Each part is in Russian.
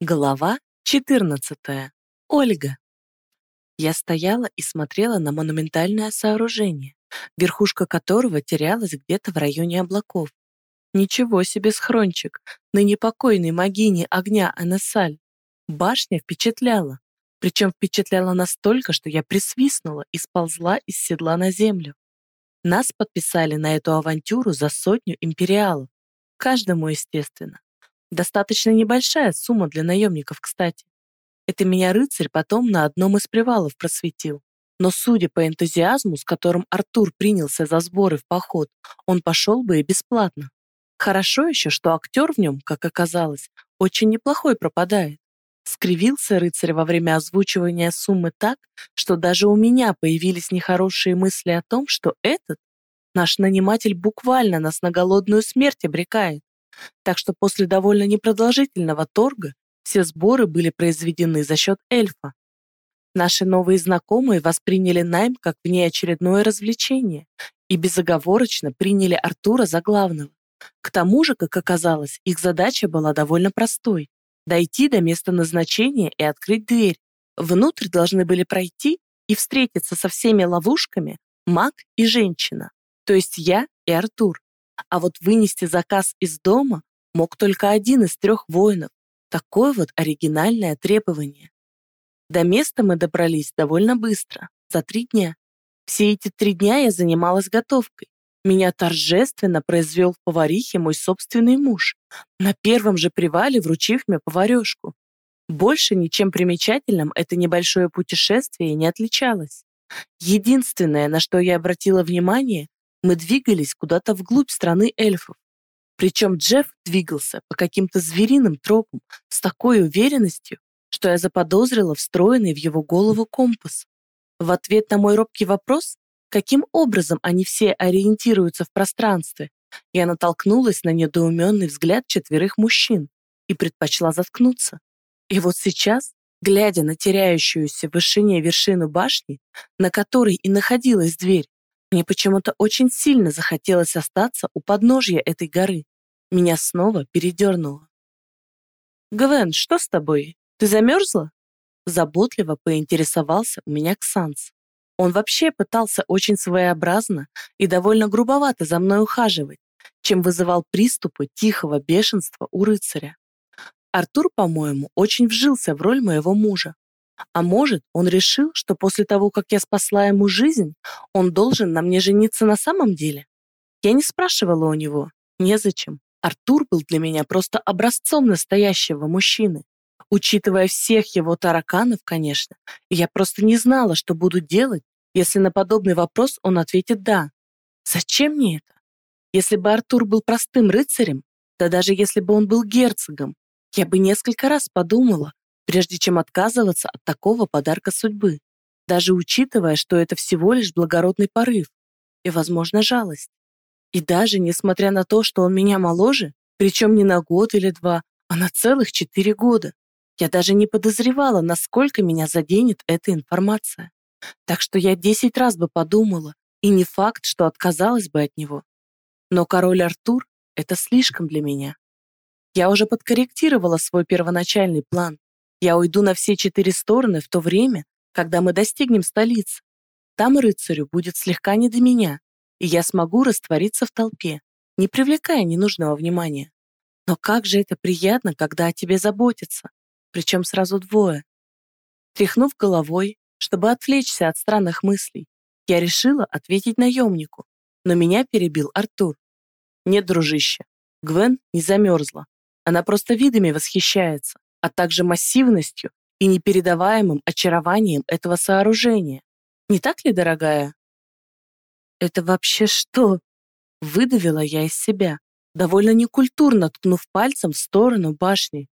Глава 14. Ольга. Я стояла и смотрела на монументальное сооружение, верхушка которого терялась где-то в районе облаков. Ничего себе схрончик, ныне покойной могини огня Анасаль. Башня впечатляла, причем впечатляла настолько, что я присвистнула и сползла из седла на землю. Нас подписали на эту авантюру за сотню империалов, каждому, естественно. Достаточно небольшая сумма для наемников, кстати. Это меня рыцарь потом на одном из привалов просветил. Но судя по энтузиазму, с которым Артур принялся за сборы в поход, он пошел бы и бесплатно. Хорошо еще, что актер в нем, как оказалось, очень неплохой пропадает. Скривился рыцарь во время озвучивания суммы так, что даже у меня появились нехорошие мысли о том, что этот, наш наниматель буквально нас на голодную смерть обрекает. Так что после довольно непродолжительного торга все сборы были произведены за счет эльфа. Наши новые знакомые восприняли найм как внеочередное развлечение и безоговорочно приняли Артура за главного. К тому же, как оказалось, их задача была довольно простой – дойти до места назначения и открыть дверь. Внутрь должны были пройти и встретиться со всеми ловушками маг и женщина, то есть я и Артур. А вот вынести заказ из дома мог только один из трех воинов. Такое вот оригинальное требование. До места мы добрались довольно быстро, за три дня. Все эти три дня я занималась готовкой. Меня торжественно произвел в поварихе мой собственный муж, на первом же привале вручив мне поварешку. Больше ничем примечательным это небольшое путешествие не отличалось. Единственное, на что я обратила внимание, мы двигались куда-то вглубь страны эльфов. Причем Джефф двигался по каким-то звериным тропам с такой уверенностью, что я заподозрила встроенный в его голову компас. В ответ на мой робкий вопрос, каким образом они все ориентируются в пространстве, я натолкнулась на недоуменный взгляд четверых мужчин и предпочла заткнуться. И вот сейчас, глядя на теряющуюся в вышине вершину башни, на которой и находилась дверь, мне почему-то очень сильно захотелось остаться у подножья этой горы. Меня снова передернуло. «Гвен, что с тобой? Ты замерзла?» Заботливо поинтересовался у меня Ксанс. Он вообще пытался очень своеобразно и довольно грубовато за мной ухаживать, чем вызывал приступы тихого бешенства у рыцаря. Артур, по-моему, очень вжился в роль моего мужа, а может, он решил, что после того, как я спасла ему жизнь, он должен на мне жениться на самом деле? Я не спрашивала у него. Незачем. Артур был для меня просто образцом настоящего мужчины. Учитывая всех его тараканов, конечно, я просто не знала, что буду делать, если на подобный вопрос он ответит «да». Зачем мне это? Если бы Артур был простым рыцарем, да даже если бы он был герцогом, я бы несколько раз подумала, прежде чем отказываться от такого подарка судьбы, даже учитывая, что это всего лишь благородный порыв и, возможно, жалость. И даже несмотря на то, что он меня моложе, причем не на год или два, а на целых четыре года, я даже не подозревала, насколько меня заденет эта информация. Так что я десять раз бы подумала, и не факт, что отказалась бы от него. Но король Артур — это слишком для меня. Я уже подкорректировала свой первоначальный план, я уйду на все четыре стороны в то время, когда мы достигнем столицы. Там рыцарю будет слегка не до меня, и я смогу раствориться в толпе, не привлекая ненужного внимания. Но как же это приятно, когда о тебе заботятся, причем сразу двое. Тряхнув головой, чтобы отвлечься от странных мыслей, я решила ответить наемнику, но меня перебил Артур. Нет, дружище, Гвен не замерзла. Она просто видами восхищается а также массивностью и непередаваемым очарованием этого сооружения. Не так ли, дорогая? Это вообще что? Выдавила я из себя, довольно некультурно ткнув пальцем в сторону башни.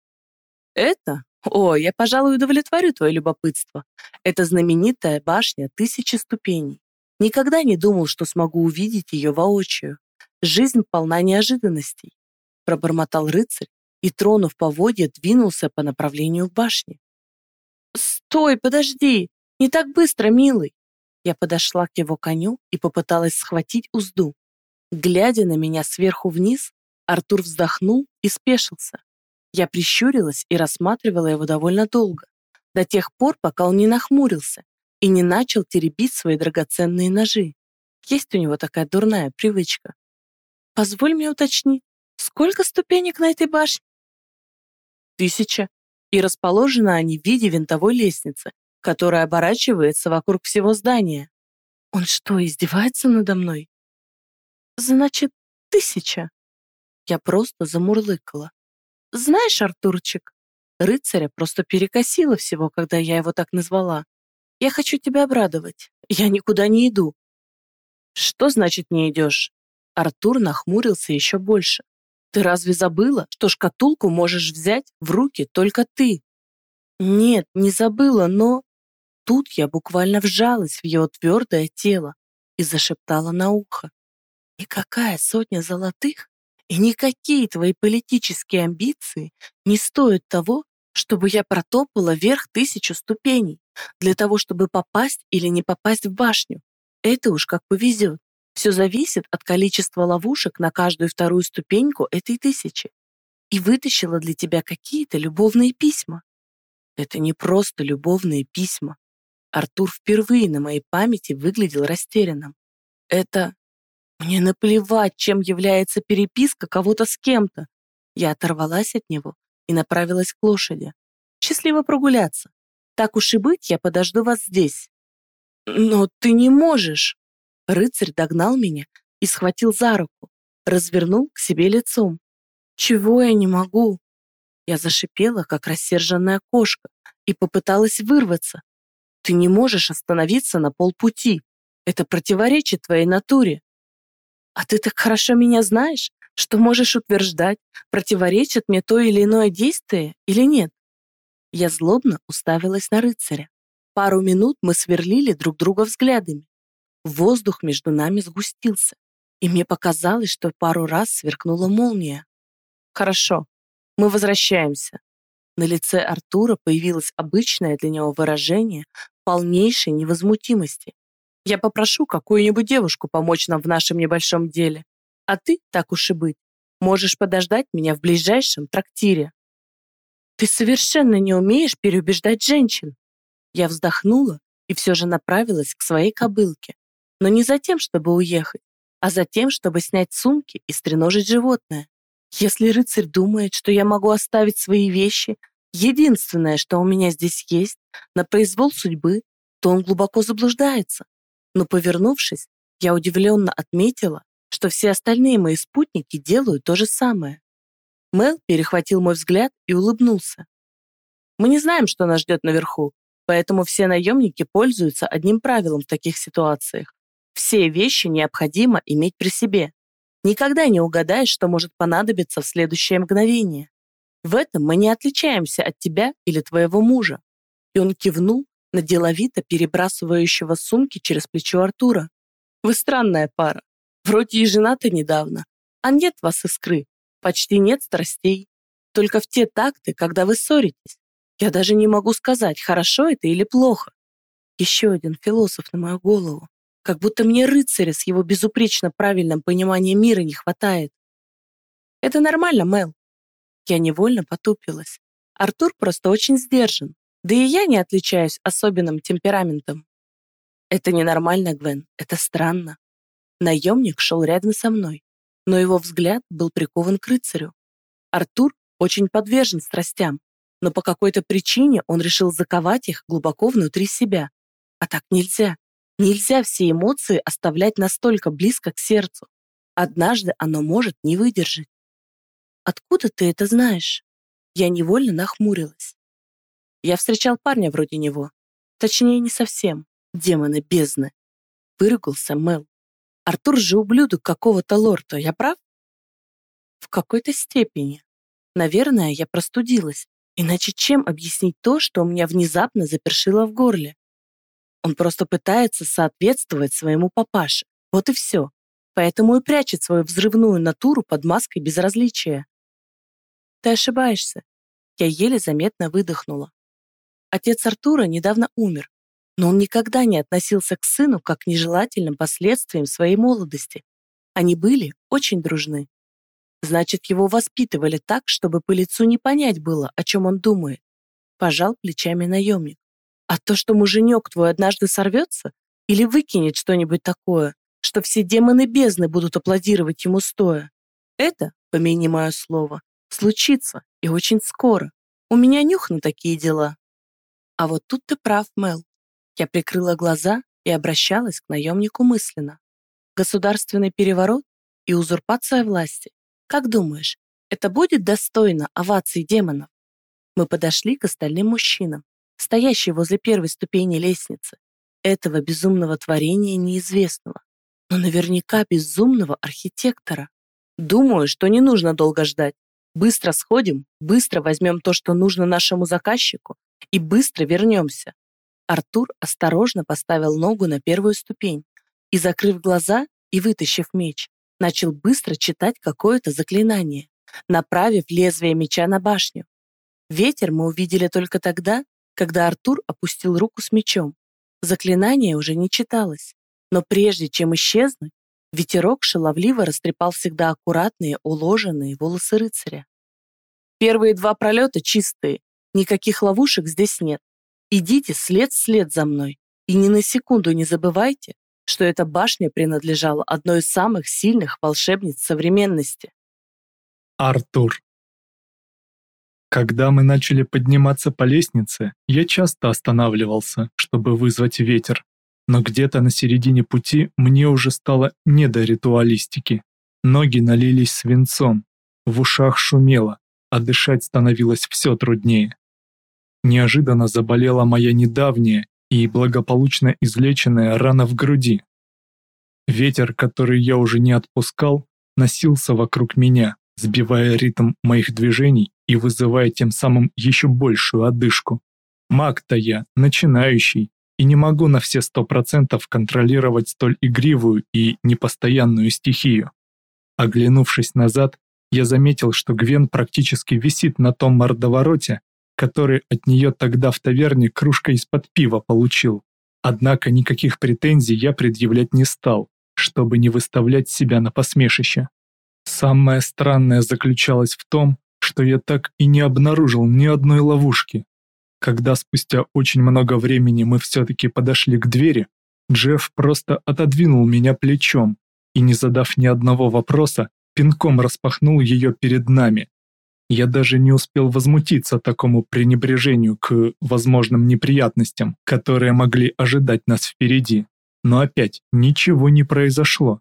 Это? О, я, пожалуй, удовлетворю твое любопытство. Это знаменитая башня тысячи ступеней. Никогда не думал, что смогу увидеть ее воочию. Жизнь полна неожиданностей. Пробормотал рыцарь, и, тронув поводья, двинулся по направлению к башне. «Стой, подожди! Не так быстро, милый!» Я подошла к его коню и попыталась схватить узду. Глядя на меня сверху вниз, Артур вздохнул и спешился. Я прищурилась и рассматривала его довольно долго, до тех пор, пока он не нахмурился и не начал теребить свои драгоценные ножи. Есть у него такая дурная привычка. Позволь мне уточнить, сколько ступенек на этой башне? Тысяча. И расположены они в виде винтовой лестницы, которая оборачивается вокруг всего здания. Он что, издевается надо мной? Значит, тысяча. Я просто замурлыкала. Знаешь, Артурчик, рыцаря просто перекосило всего, когда я его так назвала. Я хочу тебя обрадовать. Я никуда не иду. Что значит не идешь? Артур нахмурился еще больше. Ты разве забыла, что шкатулку можешь взять в руки только ты? Нет, не забыла, но... Тут я буквально вжалась в его твердое тело и зашептала на ухо. Никакая сотня золотых и никакие твои политические амбиции не стоят того, чтобы я протопала вверх тысячу ступеней для того, чтобы попасть или не попасть в башню. Это уж как повезет. Все зависит от количества ловушек на каждую вторую ступеньку этой тысячи. И вытащила для тебя какие-то любовные письма. Это не просто любовные письма. Артур впервые на моей памяти выглядел растерянным. Это мне наплевать, чем является переписка кого-то с кем-то. Я оторвалась от него и направилась к лошади. Счастливо прогуляться. Так уж и быть, я подожду вас здесь. Но ты не можешь. Рыцарь догнал меня и схватил за руку, развернул к себе лицом. Чего я не могу? Я зашипела, как рассерженная кошка, и попыталась вырваться. Ты не можешь остановиться на полпути. Это противоречит твоей натуре. А ты так хорошо меня знаешь, что можешь утверждать, противоречит мне то или иное действие или нет. Я злобно уставилась на рыцаря. Пару минут мы сверлили друг друга взглядами. Воздух между нами сгустился, и мне показалось, что пару раз сверкнула молния. Хорошо, мы возвращаемся. На лице Артура появилось обычное для него выражение полнейшей невозмутимости. Я попрошу какую-нибудь девушку помочь нам в нашем небольшом деле. А ты, так уж и быть, можешь подождать меня в ближайшем трактире. Ты совершенно не умеешь переубеждать женщин. Я вздохнула и все же направилась к своей кобылке. Но не за тем, чтобы уехать, а за тем, чтобы снять сумки и стреножить животное. Если рыцарь думает, что я могу оставить свои вещи, единственное, что у меня здесь есть, на произвол судьбы, то он глубоко заблуждается но, повернувшись, я удивленно отметила, что все остальные мои спутники делают то же самое. Мел перехватил мой взгляд и улыбнулся. «Мы не знаем, что нас ждет наверху, поэтому все наемники пользуются одним правилом в таких ситуациях. Все вещи необходимо иметь при себе. Никогда не угадаешь, что может понадобиться в следующее мгновение. В этом мы не отличаемся от тебя или твоего мужа». И он кивнул на деловито перебрасывающего сумки через плечо Артура. «Вы странная пара. Вроде и женаты недавно. А нет вас искры. Почти нет страстей. Только в те такты, когда вы ссоритесь. Я даже не могу сказать, хорошо это или плохо. Еще один философ на мою голову. Как будто мне рыцаря с его безупречно правильным пониманием мира не хватает. Это нормально, Мел. Я невольно потупилась. Артур просто очень сдержан. Да и я не отличаюсь особенным темпераментом. Это ненормально, Гвен, это странно. Наемник шел рядом со мной, но его взгляд был прикован к рыцарю. Артур очень подвержен страстям, но по какой-то причине он решил заковать их глубоко внутри себя. А так нельзя. Нельзя все эмоции оставлять настолько близко к сердцу. Однажды оно может не выдержать. «Откуда ты это знаешь?» Я невольно нахмурилась. Я встречал парня вроде него. Точнее, не совсем. Демоны бездны. Выругался Мел. Артур же ублюдок какого-то лорда, я прав? В какой-то степени. Наверное, я простудилась. Иначе чем объяснить то, что у меня внезапно запершило в горле? Он просто пытается соответствовать своему папаше. Вот и все. Поэтому и прячет свою взрывную натуру под маской безразличия. Ты ошибаешься. Я еле заметно выдохнула. Отец Артура недавно умер, но он никогда не относился к сыну как к нежелательным последствиям своей молодости. Они были очень дружны. Значит, его воспитывали так, чтобы по лицу не понять было, о чем он думает. Пожал плечами наемник. А то, что муженек твой однажды сорвется или выкинет что-нибудь такое, что все демоны бездны будут аплодировать ему стоя, это, помяни мое слово, случится и очень скоро. У меня нюх на такие дела. А вот тут ты прав, Мел. Я прикрыла глаза и обращалась к наемнику мысленно. Государственный переворот и узурпация власти. Как думаешь, это будет достойно оваций демонов? Мы подошли к остальным мужчинам, стоящим возле первой ступени лестницы, этого безумного творения неизвестного, но наверняка безумного архитектора. Думаю, что не нужно долго ждать. Быстро сходим, быстро возьмем то, что нужно нашему заказчику, и быстро вернемся. Артур осторожно поставил ногу на первую ступень и, закрыв глаза и вытащив меч, начал быстро читать какое-то заклинание, направив лезвие меча на башню. Ветер мы увидели только тогда, когда Артур опустил руку с мечом. Заклинание уже не читалось, но прежде чем исчезнуть, ветерок шаловливо растрепал всегда аккуратные, уложенные волосы рыцаря. Первые два пролета чистые, никаких ловушек здесь нет. Идите след вслед за мной и ни на секунду не забывайте, что эта башня принадлежала одной из самых сильных волшебниц современности. Артур. Когда мы начали подниматься по лестнице, я часто останавливался, чтобы вызвать ветер, но где-то на середине пути мне уже стало не до ритуалистики. Ноги налились свинцом, в ушах шумело, а дышать становилось все труднее. Неожиданно заболела моя недавняя и благополучно излеченная рана в груди. Ветер, который я уже не отпускал, носился вокруг меня, сбивая ритм моих движений и вызывая тем самым еще большую одышку. Маг-то я, начинающий, и не могу на все сто процентов контролировать столь игривую и непостоянную стихию. Оглянувшись назад, я заметил, что Гвен практически висит на том мордовороте, который от нее тогда в таверне кружкой из-под пива получил. Однако никаких претензий я предъявлять не стал, чтобы не выставлять себя на посмешище. Самое странное заключалось в том, что я так и не обнаружил ни одной ловушки. Когда спустя очень много времени мы все-таки подошли к двери, Джефф просто отодвинул меня плечом и, не задав ни одного вопроса, пинком распахнул ее перед нами. Я даже не успел возмутиться такому пренебрежению к возможным неприятностям, которые могли ожидать нас впереди. Но опять ничего не произошло.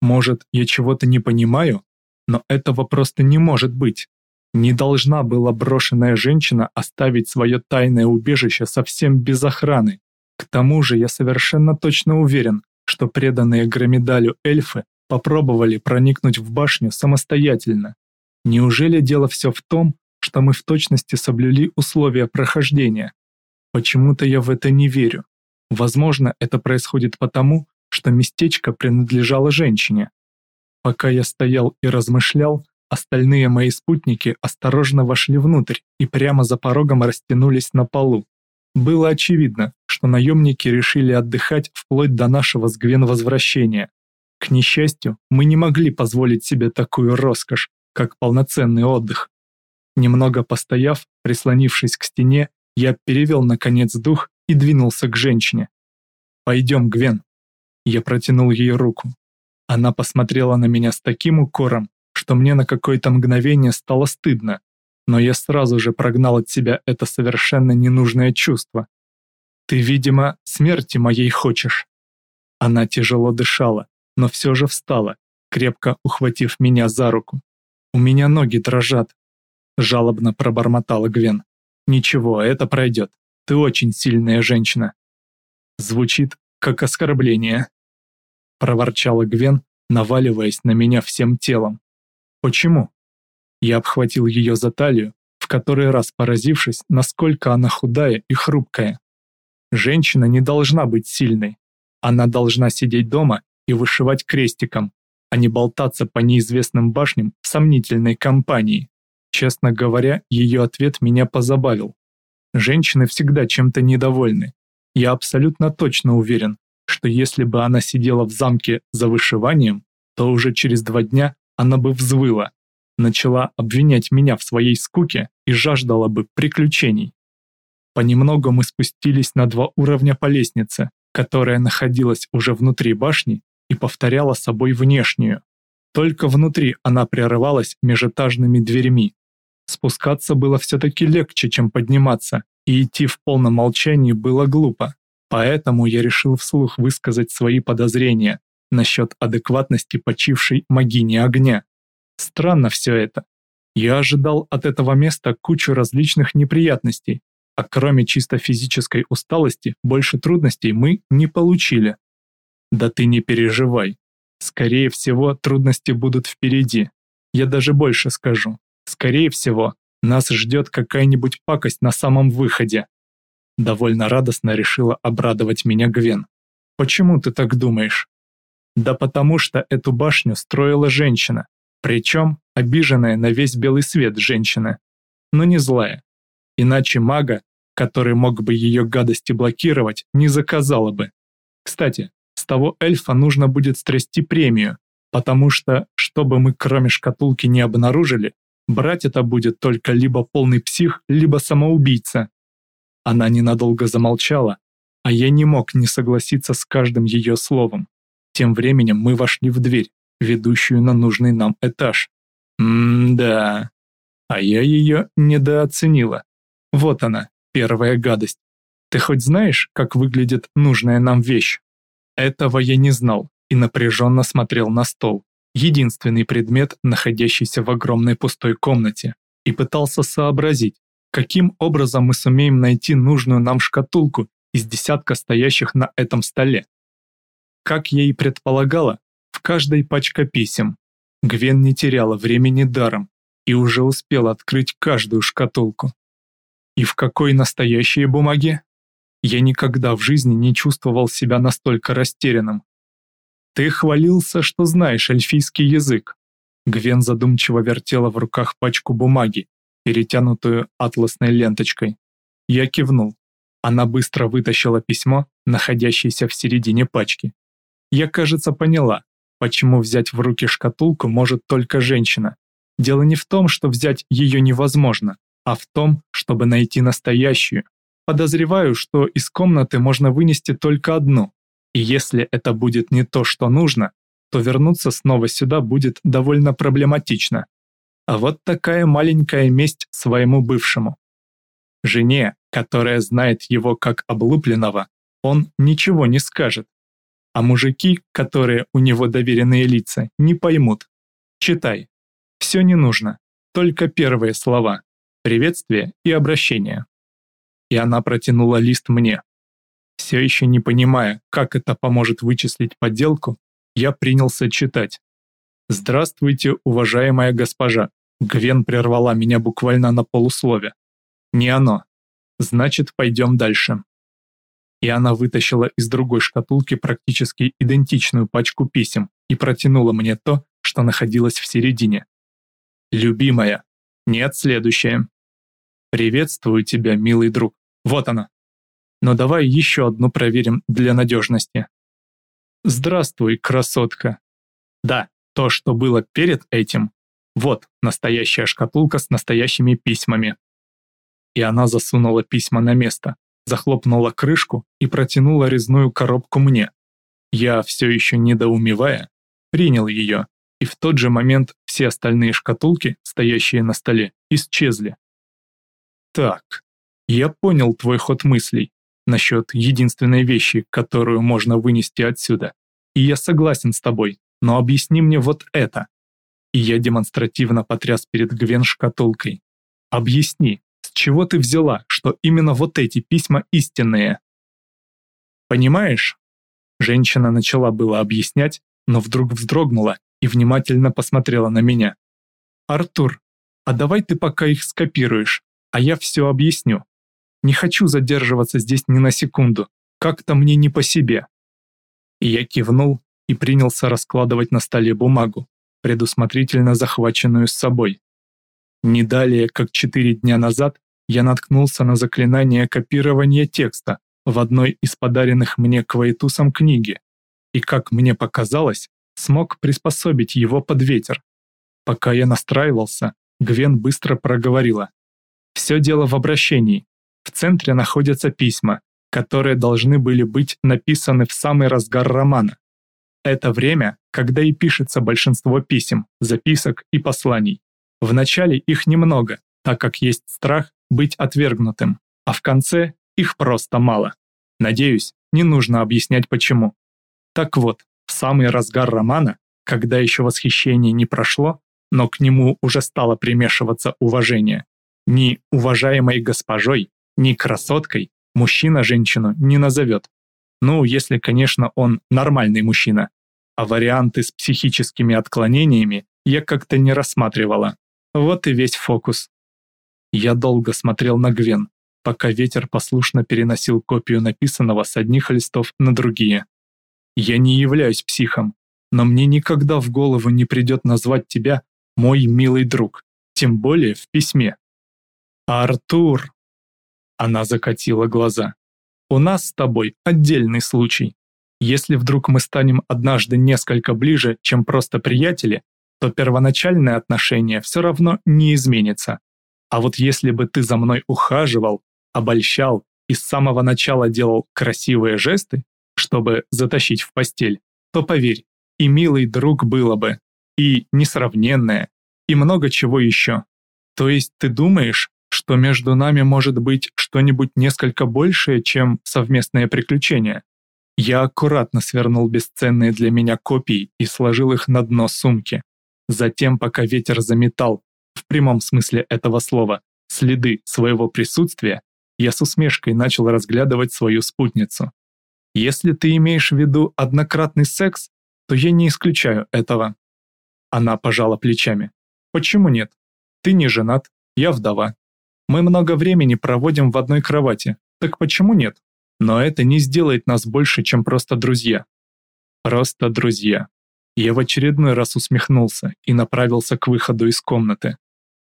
Может, я чего-то не понимаю? Но этого просто не может быть. Не должна была брошенная женщина оставить свое тайное убежище совсем без охраны. К тому же я совершенно точно уверен, что преданные Громедалю эльфы попробовали проникнуть в башню самостоятельно. Неужели дело все в том, что мы в точности соблюли условия прохождения? Почему-то я в это не верю. Возможно, это происходит потому, что местечко принадлежало женщине. Пока я стоял и размышлял, остальные мои спутники осторожно вошли внутрь и прямо за порогом растянулись на полу. Было очевидно, что наемники решили отдыхать вплоть до нашего с Гвен возвращения. К несчастью, мы не могли позволить себе такую роскошь, как полноценный отдых. Немного постояв, прислонившись к стене, я перевел наконец дух и двинулся к женщине. «Пойдем, Гвен». Я протянул ей руку. Она посмотрела на меня с таким укором, что мне на какое-то мгновение стало стыдно, но я сразу же прогнал от себя это совершенно ненужное чувство. «Ты, видимо, смерти моей хочешь». Она тяжело дышала, но все же встала, крепко ухватив меня за руку. «У меня ноги дрожат», — жалобно пробормотала Гвен. «Ничего, это пройдет. Ты очень сильная женщина». Звучит как оскорбление. Проворчала Гвен, наваливаясь на меня всем телом. «Почему?» Я обхватил ее за талию, в который раз поразившись, насколько она худая и хрупкая. Женщина не должна быть сильной. Она должна сидеть дома и вышивать крестиком, а не болтаться по неизвестным башням сомнительной компании. Честно говоря, ее ответ меня позабавил. Женщины всегда чем-то недовольны. Я абсолютно точно уверен, что если бы она сидела в замке за вышиванием, то уже через два дня она бы взвыла. начала обвинять меня в своей скуке и жаждала бы приключений. Понемногу мы спустились на два уровня по лестнице, которая находилась уже внутри башни и повторяла собой внешнюю. Только внутри она прерывалась межэтажными дверьми. Спускаться было все-таки легче, чем подниматься, и идти в полном молчании было глупо. Поэтому я решил вслух высказать свои подозрения насчет адекватности почившей магини огня. Странно все это. Я ожидал от этого места кучу различных неприятностей, а кроме чисто физической усталости, больше трудностей мы не получили. Да ты не переживай. Скорее всего, трудности будут впереди. Я даже больше скажу. Скорее всего, нас ждет какая-нибудь пакость на самом выходе. Довольно радостно решила обрадовать меня Гвен. Почему ты так думаешь? Да потому что эту башню строила женщина, причем обиженная на весь белый свет женщина, но не злая. Иначе мага который мог бы ее гадости блокировать, не заказала бы. Кстати, с того эльфа нужно будет стрясти премию, потому что, чтобы мы кроме шкатулки не обнаружили, брать это будет только либо полный псих, либо самоубийца. Она ненадолго замолчала, а я не мог не согласиться с каждым ее словом. Тем временем мы вошли в дверь, ведущую на нужный нам этаж. М-да, а я ее недооценила. Вот она, первая гадость. Ты хоть знаешь, как выглядит нужная нам вещь? Этого я не знал и напряженно смотрел на стол, единственный предмет, находящийся в огромной пустой комнате, и пытался сообразить, каким образом мы сумеем найти нужную нам шкатулку из десятка стоящих на этом столе. Как я и предполагала, в каждой пачка писем. Гвен не теряла времени даром и уже успела открыть каждую шкатулку. И в какой настоящей бумаге? Я никогда в жизни не чувствовал себя настолько растерянным. Ты хвалился, что знаешь эльфийский язык. Гвен задумчиво вертела в руках пачку бумаги, перетянутую атласной ленточкой. Я кивнул. Она быстро вытащила письмо, находящееся в середине пачки. Я, кажется, поняла, почему взять в руки шкатулку может только женщина. Дело не в том, что взять ее невозможно, а в том, чтобы найти настоящую. Подозреваю, что из комнаты можно вынести только одну, и если это будет не то, что нужно, то вернуться снова сюда будет довольно проблематично. А вот такая маленькая месть своему бывшему. Жене, которая знает его как облупленного, он ничего не скажет. А мужики, которые у него доверенные лица, не поймут. Читай. Все не нужно, только первые слова приветствие и обращение. И она протянула лист мне. Все еще не понимая, как это поможет вычислить подделку, я принялся читать. «Здравствуйте, уважаемая госпожа!» Гвен прервала меня буквально на полуслове. «Не оно. Значит, пойдем дальше». И она вытащила из другой шкатулки практически идентичную пачку писем и протянула мне то, что находилось в середине. «Любимая, нет, следующее. Приветствую тебя, милый друг. Вот она. Но давай еще одну проверим для надежности. Здравствуй, красотка. Да, то, что было перед этим. Вот настоящая шкатулка с настоящими письмами. И она засунула письма на место, захлопнула крышку и протянула резную коробку мне. Я, все еще недоумевая, принял ее, и в тот же момент все остальные шкатулки, стоящие на столе, исчезли. Так, я понял твой ход мыслей насчет единственной вещи, которую можно вынести отсюда. И я согласен с тобой, но объясни мне вот это. И я демонстративно потряс перед Гвен шкатулкой. Объясни, с чего ты взяла, что именно вот эти письма истинные? Понимаешь? Женщина начала было объяснять, но вдруг вздрогнула и внимательно посмотрела на меня. «Артур, а давай ты пока их скопируешь, а я все объясню. Не хочу задерживаться здесь ни на секунду, как-то мне не по себе. И я кивнул и принялся раскладывать на столе бумагу, предусмотрительно захваченную с собой. Не далее, как четыре дня назад, я наткнулся на заклинание копирования текста в одной из подаренных мне Квайтусом книги, и, как мне показалось, смог приспособить его под ветер. Пока я настраивался, Гвен быстро проговорила. Все дело в обращении. В центре находятся письма, которые должны были быть написаны в самый разгар романа. Это время, когда и пишется большинство писем, записок и посланий. Вначале их немного, так как есть страх быть отвергнутым, а в конце их просто мало. Надеюсь, не нужно объяснять почему. Так вот, в самый разгар романа, когда еще восхищение не прошло, но к нему уже стало примешиваться уважение, ни уважаемой госпожой, ни красоткой мужчина женщину не назовет. Ну, если, конечно, он нормальный мужчина. А варианты с психическими отклонениями я как-то не рассматривала. Вот и весь фокус. Я долго смотрел на Гвен, пока ветер послушно переносил копию написанного с одних листов на другие. Я не являюсь психом, но мне никогда в голову не придет назвать тебя мой милый друг, тем более в письме. Артур! Она закатила глаза. У нас с тобой отдельный случай. Если вдруг мы станем однажды несколько ближе, чем просто приятели, то первоначальное отношение все равно не изменится. А вот если бы ты за мной ухаживал, обольщал и с самого начала делал красивые жесты, чтобы затащить в постель, то поверь, и милый друг было бы, и несравненное, и много чего еще. То есть ты думаешь, что между нами может быть что-нибудь несколько большее, чем совместное приключение. Я аккуратно свернул бесценные для меня копии и сложил их на дно сумки. Затем, пока ветер заметал, в прямом смысле этого слова, следы своего присутствия, я с усмешкой начал разглядывать свою спутницу. Если ты имеешь в виду однократный секс, то я не исключаю этого. Она пожала плечами. Почему нет? Ты не женат, я вдова. Мы много времени проводим в одной кровати, так почему нет? Но это не сделает нас больше, чем просто друзья. Просто друзья. Я в очередной раз усмехнулся и направился к выходу из комнаты.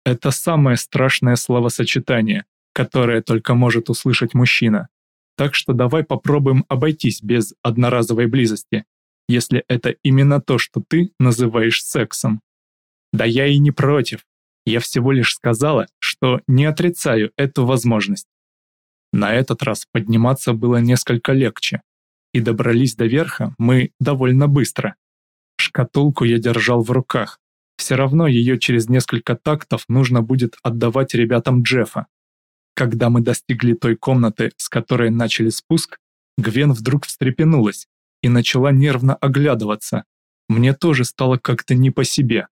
Это самое страшное словосочетание, которое только может услышать мужчина. Так что давай попробуем обойтись без одноразовой близости, если это именно то, что ты называешь сексом. Да я и не против, я всего лишь сказала, что не отрицаю эту возможность. На этот раз подниматься было несколько легче, и добрались до верха мы довольно быстро. Шкатулку я держал в руках, все равно ее через несколько тактов нужно будет отдавать ребятам Джеффа. Когда мы достигли той комнаты, с которой начали спуск, Гвен вдруг встрепенулась и начала нервно оглядываться. Мне тоже стало как-то не по себе.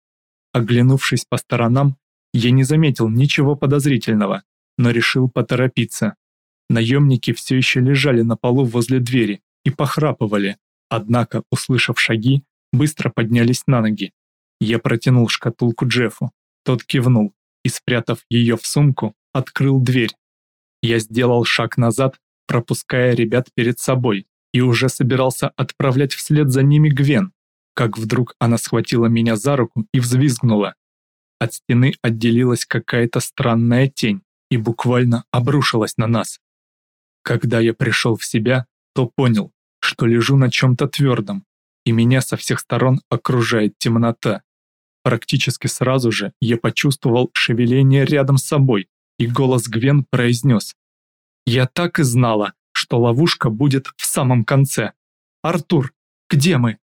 Оглянувшись по сторонам, я не заметил ничего подозрительного, но решил поторопиться. Наемники все еще лежали на полу возле двери и похрапывали, однако, услышав шаги, быстро поднялись на ноги. Я протянул шкатулку Джеффу, тот кивнул и, спрятав ее в сумку, открыл дверь. Я сделал шаг назад, пропуская ребят перед собой, и уже собирался отправлять вслед за ними Гвен, как вдруг она схватила меня за руку и взвизгнула. От стены отделилась какая-то странная тень и буквально обрушилась на нас. Когда я пришел в себя, то понял, что лежу на чем-то твердом, и меня со всех сторон окружает темнота. Практически сразу же я почувствовал шевеление рядом с собой, и голос Гвен произнес. «Я так и знала, что ловушка будет в самом конце. Артур, где мы?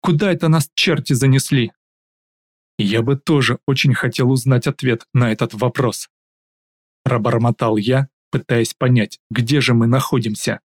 Куда это нас черти занесли?» Я бы тоже очень хотел узнать ответ на этот вопрос. Пробормотал я, пытаясь понять, где же мы находимся.